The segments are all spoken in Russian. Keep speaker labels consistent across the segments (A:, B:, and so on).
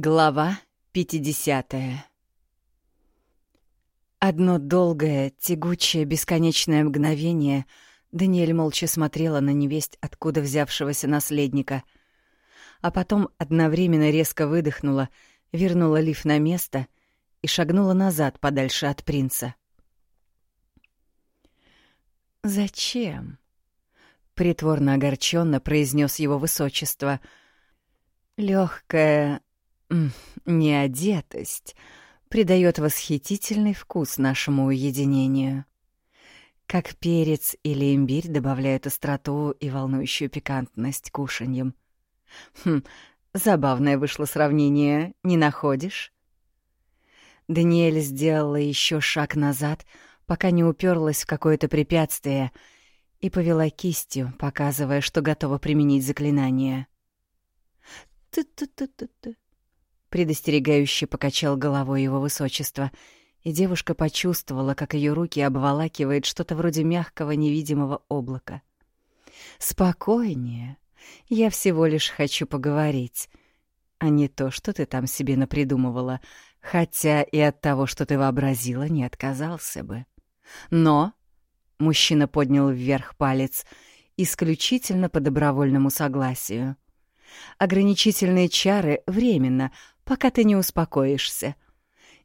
A: Глава 50 Одно долгое, тягучее, бесконечное мгновение Даниэль молча смотрела на невесть, откуда взявшегося наследника, а потом одновременно резко выдохнула, вернула лиф на место и шагнула назад подальше от принца. «Зачем?» — притворно огорченно произнес его высочество. Легкая неодетость придает восхитительный вкус нашему уединению. Как перец или имбирь добавляют остроту и волнующую пикантность кушаньям. Хм, забавное вышло сравнение, не находишь? Даниэль сделала еще шаг назад, пока не уперлась в какое-то препятствие, и повела кистью, показывая, что готова применить заклинание. «Ты-ты-ты-ты-ты», Предостерегающе покачал головой его высочество, и девушка почувствовала, как ее руки обволакивает что-то вроде мягкого невидимого облака. «Спокойнее. Я всего лишь хочу поговорить, а не то, что ты там себе напридумывала, хотя и от того, что ты вообразила, не отказался бы. Но...» — мужчина поднял вверх палец — исключительно по добровольному согласию. Ограничительные чары временно, пока ты не успокоишься.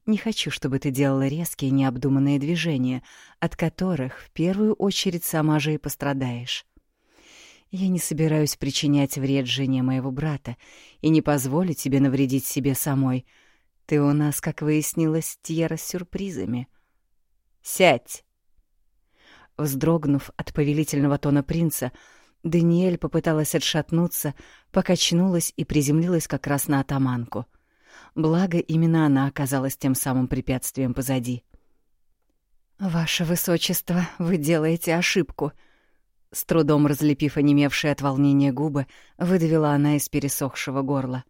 A: Не хочу, чтобы ты делала резкие необдуманные движения, от которых в первую очередь сама же и пострадаешь. Я не собираюсь причинять вред жене моего брата и не позволю тебе навредить себе самой. Ты у нас, как выяснилось, Тьера с сюрпризами. Сядь!» Вздрогнув от повелительного тона принца, Даниэль попыталась отшатнуться, покачнулась и приземлилась как раз на атаманку. Благо, именно она оказалась тем самым препятствием позади. «Ваше высочество, вы делаете ошибку», — с трудом разлепив онемевшие от волнения губы, выдавила она из пересохшего горла.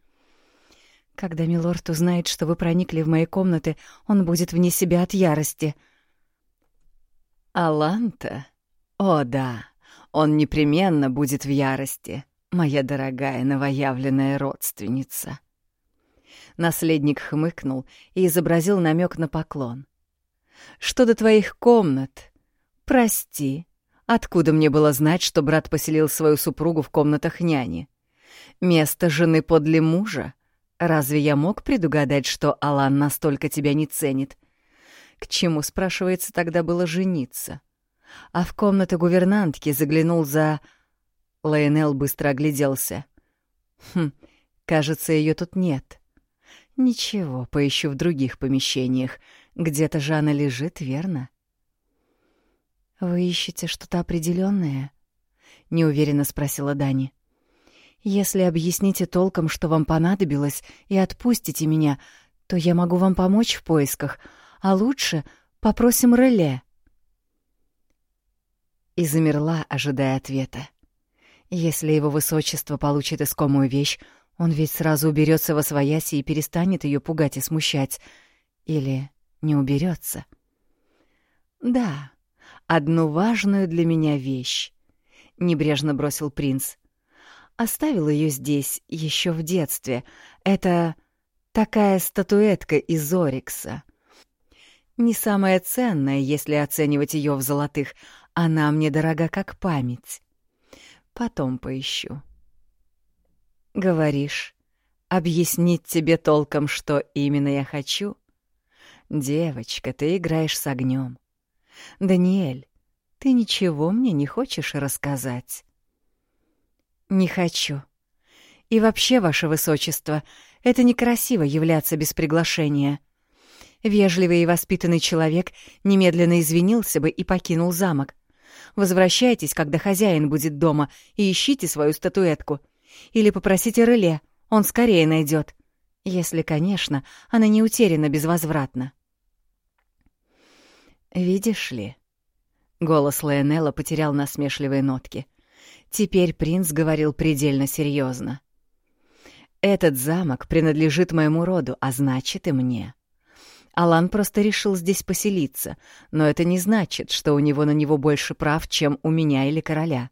A: «Когда милорд узнает, что вы проникли в мои комнаты, он будет вне себя от ярости». «Аланта? О, да, он непременно будет в ярости, моя дорогая новоявленная родственница». Наследник хмыкнул и изобразил намек на поклон. «Что до твоих комнат? Прости, откуда мне было знать, что брат поселил свою супругу в комнатах няни? Место жены подле мужа? Разве я мог предугадать, что Алан настолько тебя не ценит? К чему, спрашивается, тогда было жениться? А в комнату гувернантки заглянул за...» Лайонел быстро огляделся. «Хм, кажется, ее тут нет». Ничего, поищу в других помещениях. Где-то же она лежит, верно? Вы ищете что-то определенное? неуверенно спросила Дани. Если объясните толком, что вам понадобилось, и отпустите меня, то я могу вам помочь в поисках, а лучше попросим Реле. И замерла, ожидая ответа. Если его высочество получит искомую вещь, он ведь сразу уберется во свояси и перестанет ее пугать и смущать. Или не уберется. Да, одну важную для меня вещь. Небрежно бросил принц. Оставил ее здесь еще в детстве. Это такая статуэтка из Орикса. Не самая ценная, если оценивать ее в золотых. Она мне дорога как память. Потом поищу. Говоришь, объяснить тебе толком, что именно я хочу? Девочка, ты играешь с огнем. Даниэль, ты ничего мне не хочешь рассказать? Не хочу. И вообще, ваше высочество, это некрасиво являться без приглашения. Вежливый и воспитанный человек немедленно извинился бы и покинул замок. Возвращайтесь, когда хозяин будет дома, и ищите свою статуэтку — или попросите Реле, он скорее найдет. Если, конечно, она не утеряна безвозвратно. «Видишь ли...» Голос Лайонелла потерял насмешливые нотки. Теперь принц говорил предельно серьезно. «Этот замок принадлежит моему роду, а значит и мне. Алан просто решил здесь поселиться, но это не значит, что у него на него больше прав, чем у меня или короля.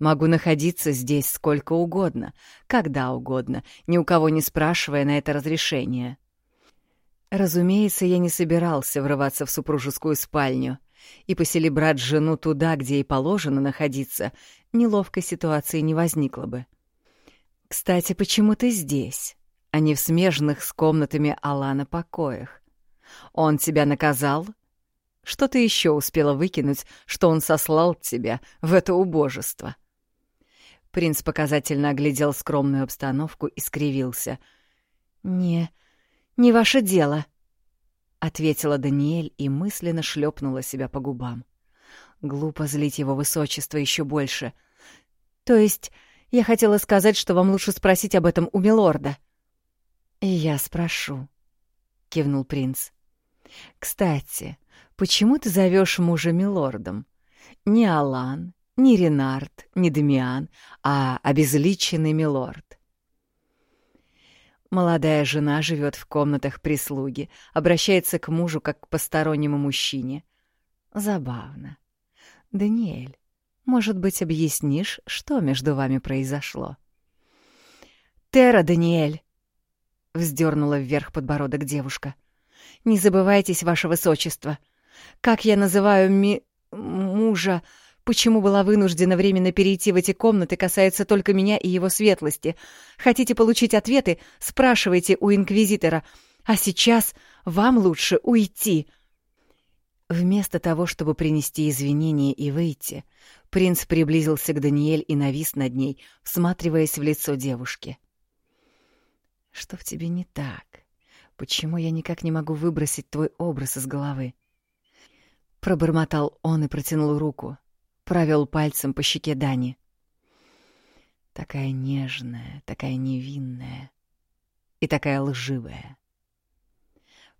A: Могу находиться здесь сколько угодно, когда угодно, ни у кого не спрашивая на это разрешение. Разумеется, я не собирался врываться в супружескую спальню, и поселить брат жену туда, где и положено находиться, неловкой ситуации не возникло бы. Кстати, почему ты здесь, а не в смежных с комнатами Алана покоях? Он тебя наказал? Что ты еще успела выкинуть, что он сослал тебя в это убожество? Принц показательно оглядел скромную обстановку и скривился. «Не, не ваше дело», — ответила Даниэль и мысленно шлепнула себя по губам. Глупо злить его высочество еще больше. «То есть я хотела сказать, что вам лучше спросить об этом у милорда». «Я спрошу», — кивнул принц. «Кстати, почему ты зовешь мужа милордом? Не Алан, не Ренард, не Демиан, а обезличенный милорд. Молодая жена живет в комнатах прислуги, обращается к мужу как к постороннему мужчине. Забавно. Даниэль, может быть, объяснишь, что между вами произошло? Тера, Даниэль! Вздернула вверх подбородок девушка. Не забывайтесь, ваше высочество. Как я называю ми... мужа Почему была вынуждена временно перейти в эти комнаты, касается только меня и его светлости. Хотите получить ответы? Спрашивайте у инквизитора. А сейчас вам лучше уйти. Вместо того, чтобы принести извинения и выйти, принц приблизился к Даниэль и навис над ней, всматриваясь в лицо девушки. «Что в тебе не так? Почему я никак не могу выбросить твой образ из головы?» Пробормотал он и протянул руку провел пальцем по щеке Дани. Такая нежная, такая невинная и такая лживая.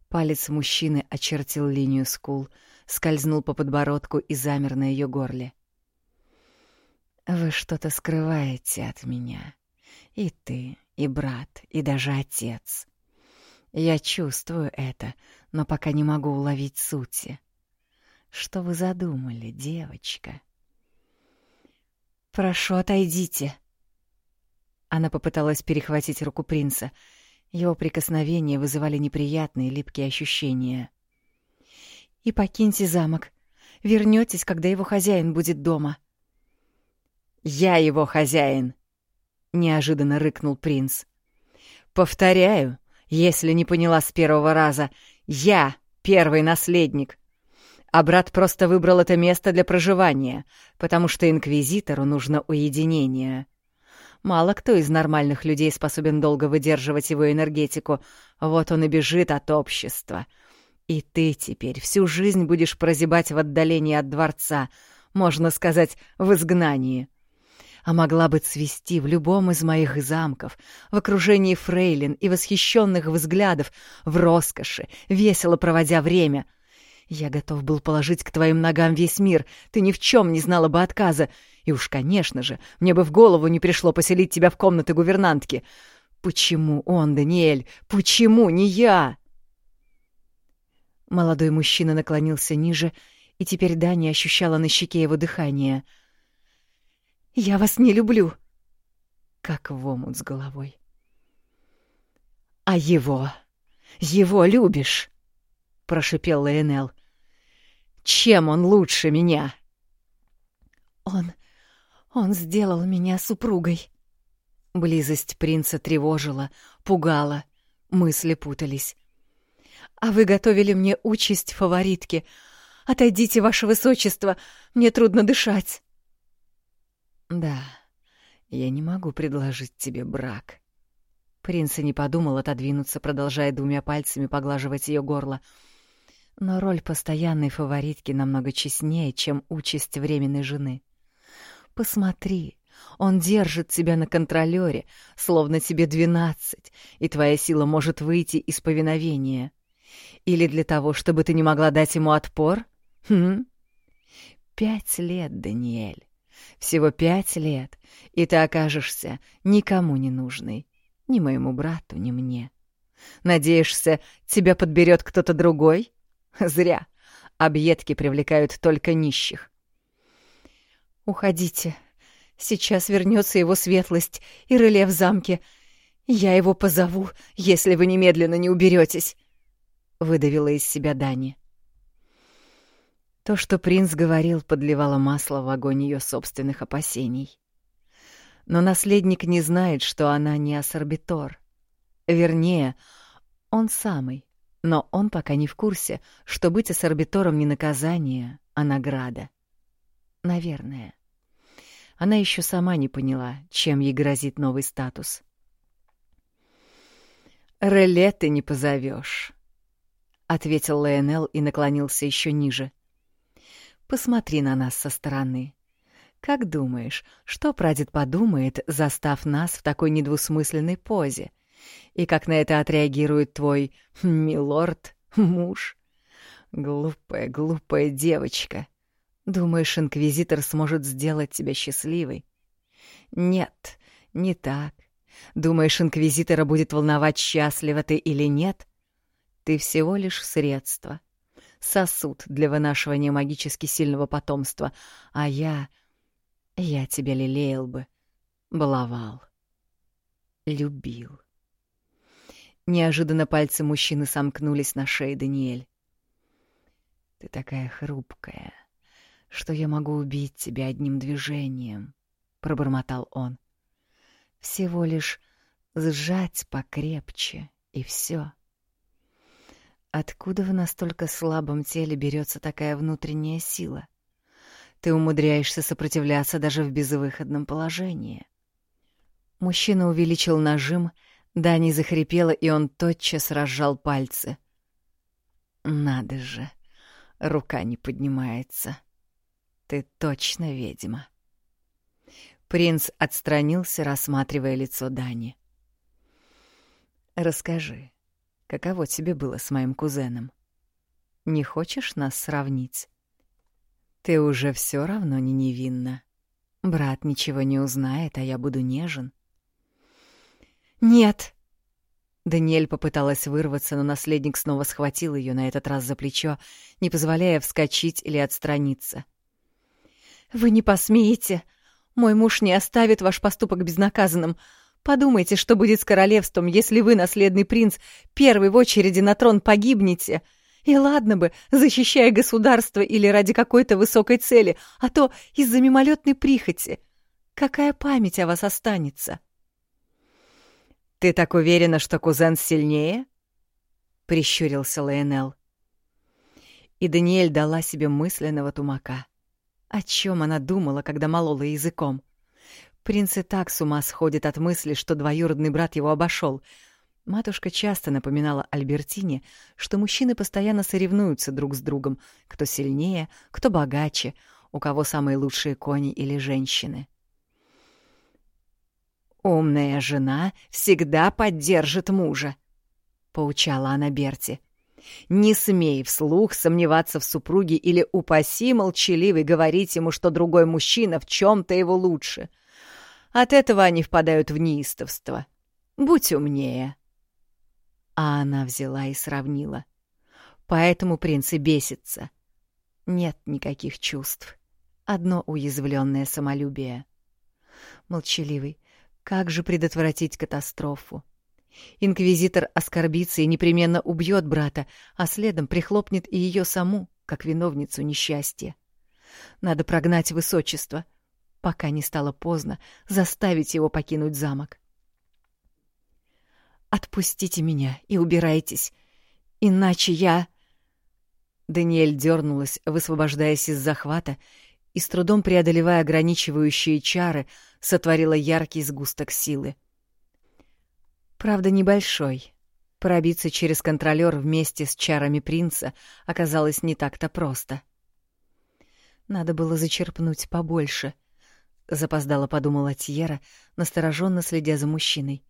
A: Палец мужчины очертил линию скул, скользнул по подбородку и замер на ее горле. «Вы что-то скрываете от меня. И ты, и брат, и даже отец. Я чувствую это, но пока не могу уловить сути. Что вы задумали, девочка?» «Прошу, отойдите». Она попыталась перехватить руку принца. Его прикосновения вызывали неприятные липкие ощущения. «И покиньте замок. Вернётесь, когда его хозяин будет дома». «Я его хозяин!» — неожиданно рыкнул принц. «Повторяю, если не поняла с первого раза, я первый наследник а брат просто выбрал это место для проживания, потому что инквизитору нужно уединение. Мало кто из нормальных людей способен долго выдерживать его энергетику, вот он и бежит от общества. И ты теперь всю жизнь будешь прозябать в отдалении от дворца, можно сказать, в изгнании. А могла бы цвести в любом из моих замков, в окружении фрейлин и восхищенных взглядов, в роскоши, весело проводя время — я готов был положить к твоим ногам весь мир, ты ни в чем не знала бы отказа. И уж, конечно же, мне бы в голову не пришло поселить тебя в комнаты гувернантки. Почему он, Даниэль? Почему не я?» Молодой мужчина наклонился ниже, и теперь Дани ощущала на щеке его дыхание. «Я вас не люблю!» Как в омут с головой. «А его? Его любишь?» — прошипел Лейнел. Чем он лучше меня? Он... он сделал меня супругой. Близость принца тревожила, пугала, мысли путались. А вы готовили мне участь фаворитки. Отойдите, ваше высочество, мне трудно дышать. Да, я не могу предложить тебе брак. Принц и не подумал отодвинуться, продолжая двумя пальцами поглаживать ее горло — но роль постоянной фаворитки намного честнее, чем участь временной жены. Посмотри, он держит тебя на контролёре, словно тебе двенадцать, и твоя сила может выйти из повиновения. Или для того, чтобы ты не могла дать ему отпор? Хм? Пять лет, Даниэль. Всего пять лет, и ты окажешься никому не нужной. Ни моему брату, ни мне. Надеешься, тебя подберет кто-то другой? Зря. Объедки привлекают только нищих. «Уходите. Сейчас вернется его светлость и реле в замке. Я его позову, если вы немедленно не уберетесь, выдавила из себя Дани. То, что принц говорил, подливало масло в огонь ее собственных опасений. Но наследник не знает, что она не ассорбитор. Вернее, он самый, но он пока не в курсе, что быть ассорбитором не наказание, а награда. Наверное. Она еще сама не поняла, чем ей грозит новый статус. «Реле ты не позовешь», — ответил Лайонел и наклонился еще ниже. «Посмотри на нас со стороны. Как думаешь, что прадед подумает, застав нас в такой недвусмысленной позе? И как на это отреагирует твой милорд, муж? Глупая, глупая девочка. Думаешь, инквизитор сможет сделать тебя счастливой? Нет, не так. Думаешь, инквизитора будет волновать, счастлива ты или нет? Ты всего лишь средство. Сосуд для вынашивания магически сильного потомства. А я... Я тебя лелеял бы, баловал, любил. Неожиданно пальцы мужчины сомкнулись на шее Даниэль. «Ты такая хрупкая, что я могу убить тебя одним движением», — пробормотал он. «Всего лишь сжать покрепче, и все. Откуда в настолько слабом теле берется такая внутренняя сила? Ты умудряешься сопротивляться даже в безвыходном положении». Мужчина увеличил нажим — Дани захрипела, и он тотчас разжал пальцы. «Надо же, рука не поднимается. Ты точно ведьма». Принц отстранился, рассматривая лицо Дани. «Расскажи, каково тебе было с моим кузеном? Не хочешь нас сравнить? Ты уже все равно не невинна. Брат ничего не узнает, а я буду нежен. «Нет!» Даниэль попыталась вырваться, но наследник снова схватил ее на этот раз за плечо, не позволяя вскочить или отстраниться. «Вы не посмеете! Мой муж не оставит ваш поступок безнаказанным. Подумайте, что будет с королевством, если вы, наследный принц, первый в очереди на трон погибнете. И ладно бы, защищая государство или ради какой-то высокой цели, а то из-за мимолетной прихоти. Какая память о вас останется?» «Ты так уверена, что кузен сильнее?» — прищурился Лейнел. И Даниэль дала себе мысленного тумака. О чем она думала, когда молола языком? Принц и так с ума сходит от мысли, что двоюродный брат его обошел. Матушка часто напоминала Альбертине, что мужчины постоянно соревнуются друг с другом, кто сильнее, кто богаче, у кого самые лучшие кони или женщины. «Умная жена всегда поддержит мужа», — поучала она Берти. «Не смей вслух сомневаться в супруге или упаси молчаливый говорить ему, что другой мужчина в чем-то его лучше. От этого они впадают в неистовство. Будь умнее». А она взяла и сравнила. Поэтому принц и бесится. Нет никаких чувств. Одно уязвленное самолюбие. Молчаливый, как же предотвратить катастрофу? Инквизитор оскорбится и непременно убьет брата, а следом прихлопнет и ее саму, как виновницу несчастья. Надо прогнать высочество, пока не стало поздно заставить его покинуть замок. «Отпустите меня и убирайтесь, иначе я...» Даниэль дернулась, высвобождаясь из захвата, и, с трудом преодолевая ограничивающие чары, сотворила яркий сгусток силы. Правда, небольшой. Пробиться через контролёр вместе с чарами принца оказалось не так-то просто. Надо было зачерпнуть побольше, запоздало подумала Тьера, настороженно следя за мужчиной.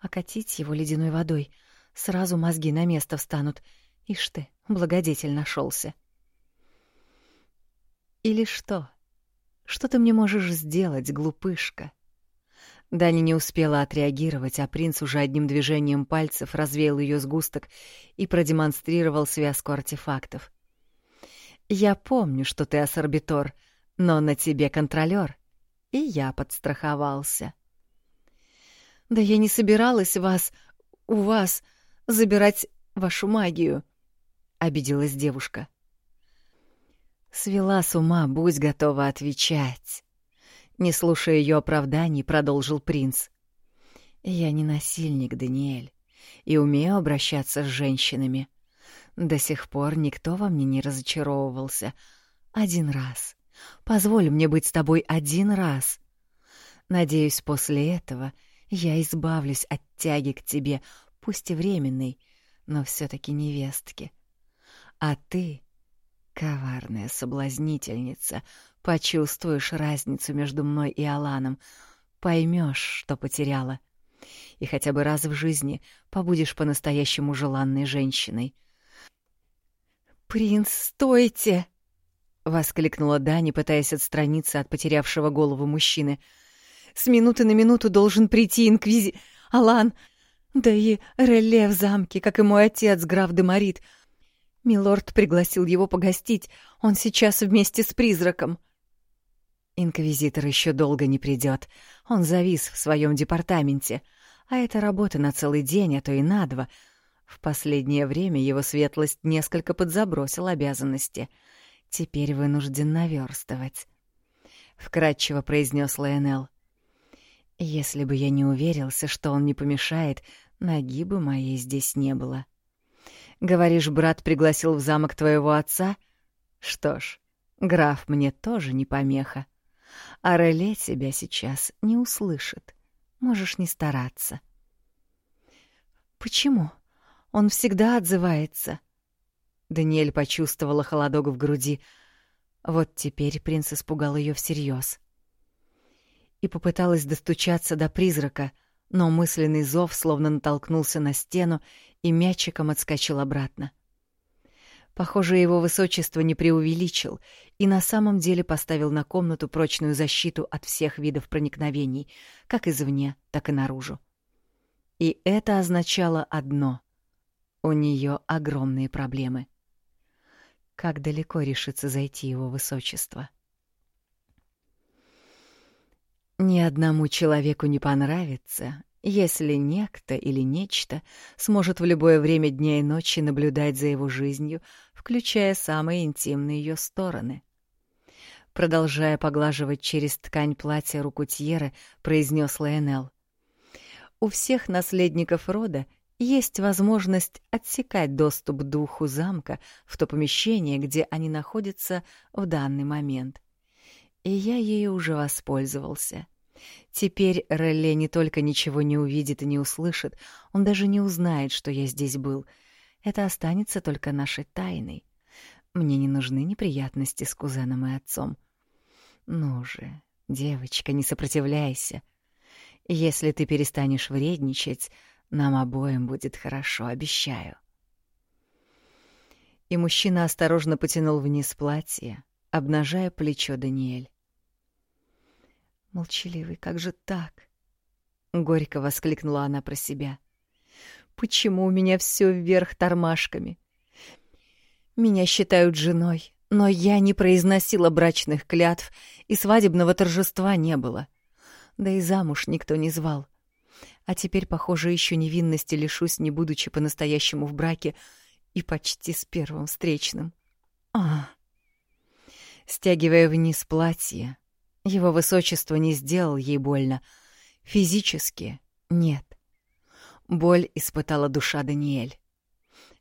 A: Окатить его ледяной водой, сразу мозги на место встанут. Ишь ты, благодетель нашелся. Или что? Что ты мне можешь сделать, глупышка? Дани не успела отреагировать, а принц уже одним движением пальцев развеял ее сгусток и продемонстрировал связку артефактов. «Я помню, что ты ассорбитор, но на тебе контролер. и я подстраховался. «Да я не собиралась вас... у вас... забирать вашу магию», — обиделась девушка. Свела с ума, будь готова отвечать. Не слушая ее оправданий, продолжил принц. «Я не насильник, Даниэль, и умею обращаться с женщинами. До сих пор никто во мне не разочаровывался. Один раз. Позволь мне быть с тобой один раз. Надеюсь, после этого я избавлюсь от тяги к тебе, пусть и временной, но все таки невестки. А ты, коварная соблазнительница, почувствуешь разницу между мной и Аланом, поймешь, что потеряла. И хотя бы раз в жизни побудешь по-настоящему желанной женщиной. «Принц, стойте!» — воскликнула Дани, пытаясь отстраниться от потерявшего голову мужчины. «С минуты на минуту должен прийти инквизи... Алан! Да и Реле в замке, как и мой отец, граф Демарит. Милорд пригласил его погостить, он сейчас вместе с призраком». Инквизитор еще долго не придет. Он завис в своем департаменте. А это работа на целый день, а то и на два. В последнее время его светлость несколько подзабросил обязанности. Теперь вынужден наверстывать. Вкратчиво произнес Лайонел. Если бы я не уверился, что он не помешает, ноги бы моей здесь не было. Говоришь, брат пригласил в замок твоего отца? Что ж, граф мне тоже не помеха. А Реле тебя сейчас не услышит. Можешь не стараться. Почему? Он всегда отзывается. Даниэль почувствовала холодок в груди. Вот теперь принц испугал ее всерьез. И попыталась достучаться до призрака, но мысленный зов словно натолкнулся на стену и мячиком отскочил обратно. Похоже, его высочество не преувеличил и на самом деле поставил на комнату прочную защиту от всех видов проникновений, как извне, так и наружу. И это означало одно — у нее огромные проблемы. Как далеко решится зайти его высочество? Ни одному человеку не понравится, если некто или нечто сможет в любое время дня и ночи наблюдать за его жизнью, включая самые интимные ее стороны. Продолжая поглаживать через ткань платья руку Тьеры, произнес Лайонел. «У всех наследников рода есть возможность отсекать доступ духу замка в то помещение, где они находятся в данный момент. И я ею уже воспользовался». Теперь Релле не только ничего не увидит и не услышит, он даже не узнает, что я здесь был. Это останется только нашей тайной. Мне не нужны неприятности с кузеном и отцом. Ну же, девочка, не сопротивляйся. Если ты перестанешь вредничать, нам обоим будет хорошо, обещаю. И мужчина осторожно потянул вниз платье, обнажая плечо Даниэль. Молчаливый, как же так? Горько воскликнула она про себя. Почему у меня все вверх тормашками? Меня считают женой, но я не произносила брачных клятв, и свадебного торжества не было. Да и замуж никто не звал. А теперь, похоже, еще невинности лишусь, не будучи по-настоящему в браке и почти с первым встречным. А, стягивая вниз платье, его высочество не сделал ей больно. Физически — нет. Боль испытала душа Даниэль.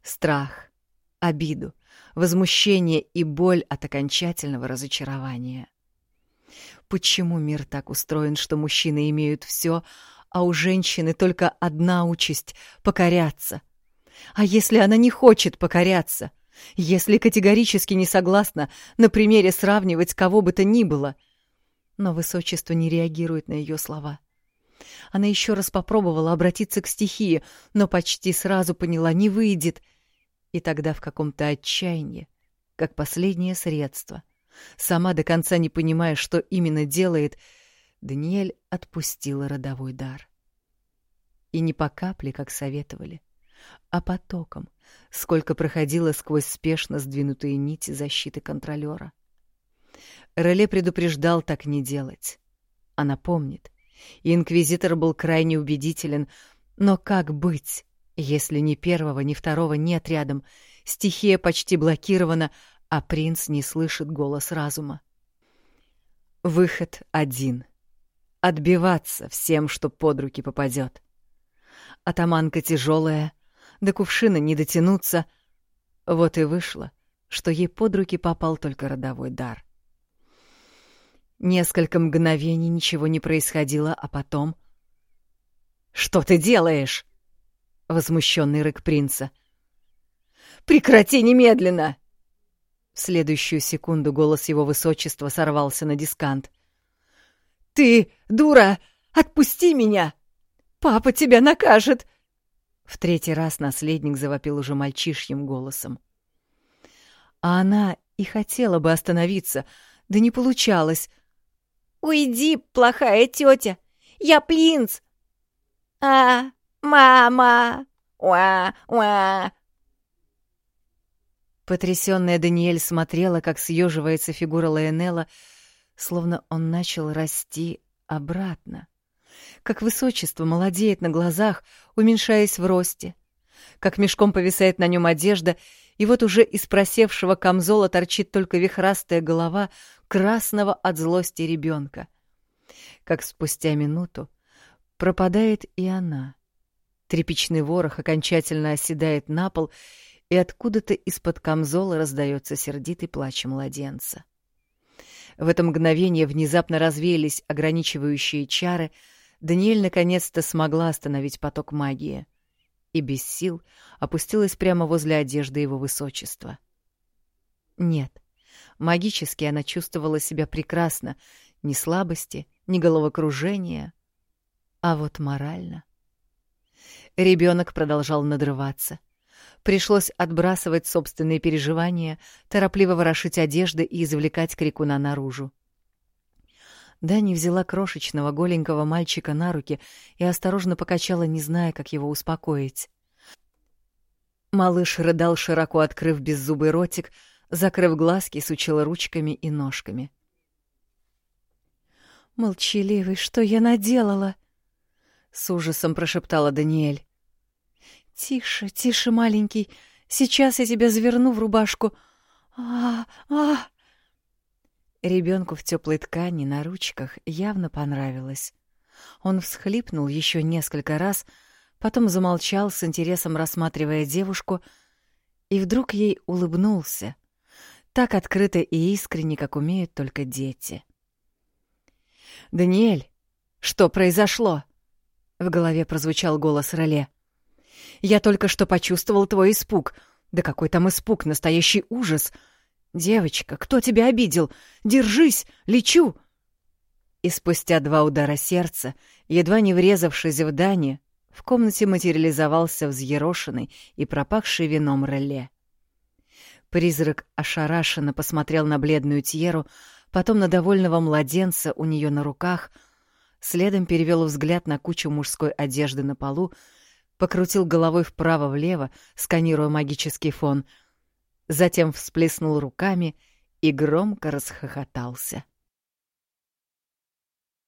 A: Страх, обиду, возмущение и боль от окончательного разочарования. Почему мир так устроен, что мужчины имеют все, а у женщины только одна участь — покоряться? А если она не хочет покоряться? Если категорически не согласна на примере сравнивать кого бы то ни было — но высочество не реагирует на ее слова. Она еще раз попробовала обратиться к стихии, но почти сразу поняла, не выйдет. И тогда в каком-то отчаянии, как последнее средство, сама до конца не понимая, что именно делает, Даниэль отпустила родовой дар. И не по капле, как советовали, а потоком, сколько проходило сквозь спешно сдвинутые нити защиты контролера. Реле предупреждал так не делать. Она помнит. Инквизитор был крайне убедителен, но как быть, если ни первого, ни второго нет рядом, стихия почти блокирована, а принц не слышит голос разума? Выход один — отбиваться всем, что под руки попадет. Атаманка тяжелая, до кувшина не дотянуться. Вот и вышло, что ей под руки попал только родовой дар. Несколько мгновений ничего не происходило, а потом... «Что ты делаешь?» — возмущенный рык принца. «Прекрати немедленно!» В следующую секунду голос его высочества сорвался на дискант. «Ты, дура, отпусти меня! Папа тебя накажет!» В третий раз наследник завопил уже мальчишьим голосом. А она и хотела бы остановиться, да не получалось.
B: «Уйди, плохая тетя! Я принц!» «А, мама! Уа-уа!»
A: Потрясённая Даниэль смотрела, как съеживается фигура Лайонелла, словно он начал расти обратно. Как высочество молодеет на глазах, уменьшаясь в росте. Как мешком повисает на нем одежда, и вот уже из просевшего камзола торчит только вихрастая голова красного от злости ребенка. Как спустя минуту пропадает и она. Тряпичный ворох окончательно оседает на пол, и откуда-то из-под камзола раздается сердитый плач младенца. В это мгновение внезапно развеялись ограничивающие чары, Даниэль наконец-то смогла остановить поток магии — и без сил опустилась прямо возле одежды его высочества. Нет, магически она чувствовала себя прекрасно, ни слабости, ни головокружения, а вот морально. Ребенок продолжал надрываться. Пришлось отбрасывать собственные переживания, торопливо ворошить одежды и извлекать крикуна наружу. Дани взяла крошечного голенького мальчика на руки и осторожно покачала, не зная, как его успокоить. Малыш рыдал, широко открыв беззубый ротик, закрыв глазки, сучила ручками и ножками. «Молчаливый, что я наделала?» — с ужасом прошептала Даниэль. «Тише, тише, маленький, сейчас я тебя заверну в рубашку. А, а!» Ребенку в теплой ткани на ручках явно понравилось. Он всхлипнул еще несколько раз, потом замолчал с интересом рассматривая девушку, и вдруг ей улыбнулся, так открыто и искренне, как умеют только дети. «Даниэль, что произошло?» — в голове прозвучал голос Роле. «Я только что почувствовал твой испуг. Да какой там испуг, настоящий ужас!» «Девочка, кто тебя обидел? Держись! Лечу!» И спустя два удара сердца, едва не врезавшись в Дани, в комнате материализовался взъерошенный и пропахший вином реле. Призрак ошарашенно посмотрел на бледную Тьеру, потом на довольного младенца у нее на руках, следом перевел взгляд на кучу мужской одежды на полу, покрутил головой вправо-влево, сканируя магический фон — затем всплеснул руками и громко расхохотался. —